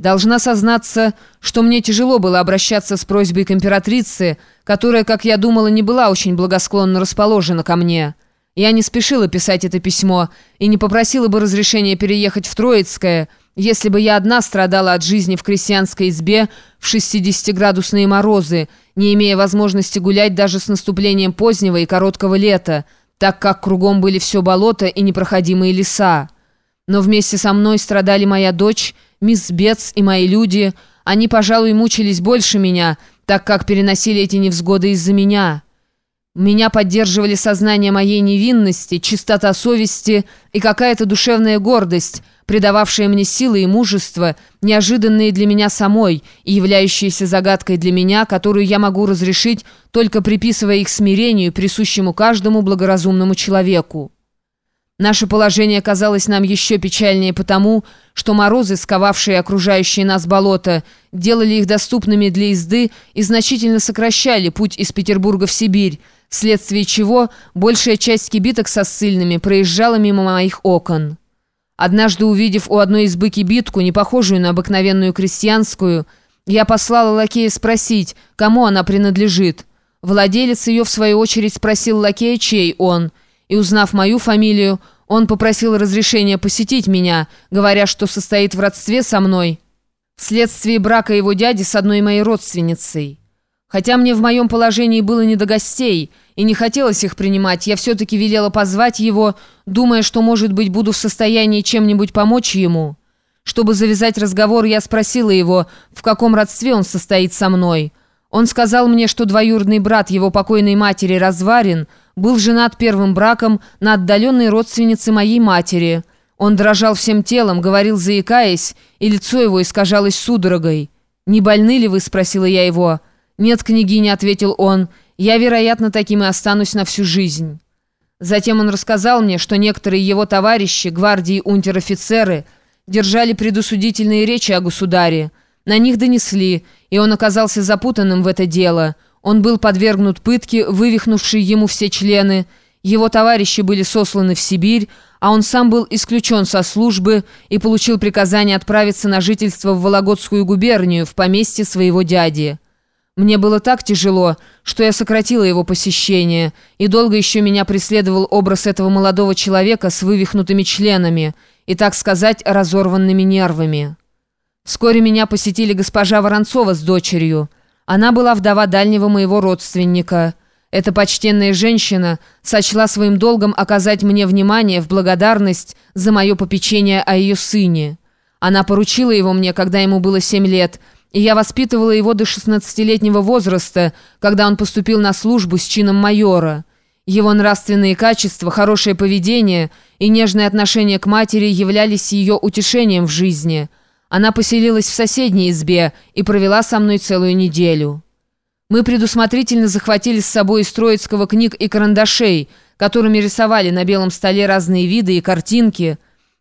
Должна сознаться, что мне тяжело было обращаться с просьбой к императрице, которая, как я думала, не была очень благосклонно расположена ко мне. Я не спешила писать это письмо и не попросила бы разрешения переехать в Троицкое, если бы я одна страдала от жизни в крестьянской избе в 60-градусные морозы, не имея возможности гулять даже с наступлением позднего и короткого лета, так как кругом были все болото и непроходимые леса. Но вместе со мной страдали моя дочь, мисс Бетс и мои люди. Они, пожалуй, мучились больше меня, так как переносили эти невзгоды из-за меня. Меня поддерживали сознание моей невинности, чистота совести и какая-то душевная гордость, придававшая мне силы и мужество, неожиданные для меня самой и являющиеся загадкой для меня, которую я могу разрешить, только приписывая их смирению, присущему каждому благоразумному человеку. Наше положение казалось нам еще печальнее потому, что морозы, сковавшие окружающие нас болото, делали их доступными для езды и значительно сокращали путь из Петербурга в Сибирь, вследствие чего большая часть кибиток со ссыльными проезжала мимо моих окон. Однажды, увидев у одной избы кибитку, не похожую на обыкновенную крестьянскую, я послала лакея спросить, кому она принадлежит. Владелец ее, в свою очередь, спросил лакея, чей он – и узнав мою фамилию, он попросил разрешения посетить меня, говоря, что состоит в родстве со мной, вследствие брака его дяди с одной моей родственницей. Хотя мне в моем положении было не до гостей, и не хотелось их принимать, я все-таки велела позвать его, думая, что, может быть, буду в состоянии чем-нибудь помочь ему. Чтобы завязать разговор, я спросила его, в каком родстве он состоит со мной. Он сказал мне, что двоюродный брат его покойной матери Разварин был женат первым браком на отдаленной родственнице моей матери. Он дрожал всем телом, говорил заикаясь, и лицо его искажалось судорогой. «Не больны ли вы?» – спросила я его. «Нет, княгиня», – ответил он. «Я, вероятно, таким и останусь на всю жизнь». Затем он рассказал мне, что некоторые его товарищи, гвардии унтер-офицеры, держали предусудительные речи о государе. На них донесли, и он оказался запутанным в это дело – он был подвергнут пытке, вывихнувшей ему все члены. Его товарищи были сосланы в Сибирь, а он сам был исключен со службы и получил приказание отправиться на жительство в Вологодскую губернию, в поместье своего дяди. Мне было так тяжело, что я сократила его посещение, и долго еще меня преследовал образ этого молодого человека с вывихнутыми членами и, так сказать, разорванными нервами. Вскоре меня посетили госпожа Воронцова с дочерью – она была вдова дальнего моего родственника. Эта почтенная женщина сочла своим долгом оказать мне внимание в благодарность за мое попечение о ее сыне. Она поручила его мне, когда ему было семь лет, и я воспитывала его до 16-летнего возраста, когда он поступил на службу с чином майора. Его нравственные качества, хорошее поведение и нежное отношение к матери являлись ее утешением в жизни – она поселилась в соседней избе и провела со мной целую неделю. Мы предусмотрительно захватили с собой из Троицкого книг и карандашей, которыми рисовали на белом столе разные виды и картинки.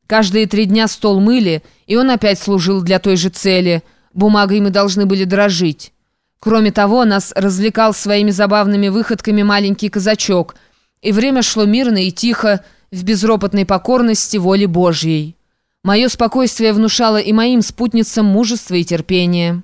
Каждые три дня стол мыли, и он опять служил для той же цели. Бумагой мы должны были дрожить. Кроме того, нас развлекал своими забавными выходками маленький казачок, и время шло мирно и тихо, в безропотной покорности воли Божьей. Мое спокойствие внушало и моим спутницам мужество и терпение.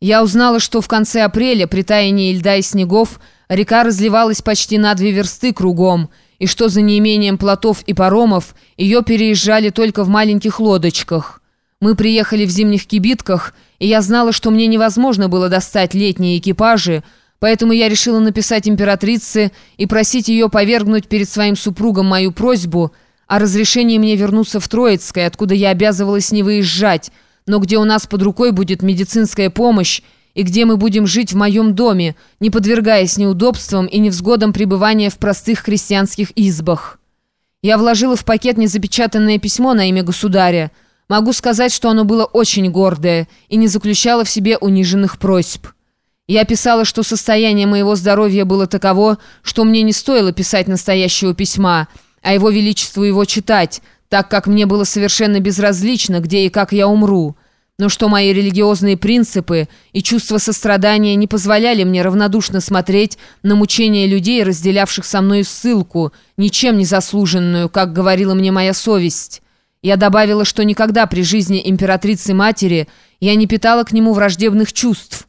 Я узнала, что в конце апреля при таянии льда и снегов река разливалась почти на две версты кругом, и что за неимением плотов и паромов ее переезжали только в маленьких лодочках. Мы приехали в зимних кибитках, и я знала, что мне невозможно было достать летние экипажи, поэтому я решила написать императрице и просить ее повергнуть перед своим супругом мою просьбу – о разрешении мне вернуться в Троицкое, откуда я обязывалась не выезжать, но где у нас под рукой будет медицинская помощь, и где мы будем жить в моем доме, не подвергаясь неудобствам и невзгодам пребывания в простых крестьянских избах. Я вложила в пакет незапечатанное письмо на имя государя. Могу сказать, что оно было очень гордое и не заключало в себе униженных просьб. Я писала, что состояние моего здоровья было таково, что мне не стоило писать настоящего письма – а его величеству его читать, так как мне было совершенно безразлично, где и как я умру, но что мои религиозные принципы и чувство сострадания не позволяли мне равнодушно смотреть на мучения людей, разделявших со мной ссылку, ничем не заслуженную, как говорила мне моя совесть. Я добавила, что никогда при жизни императрицы-матери я не питала к нему враждебных чувств,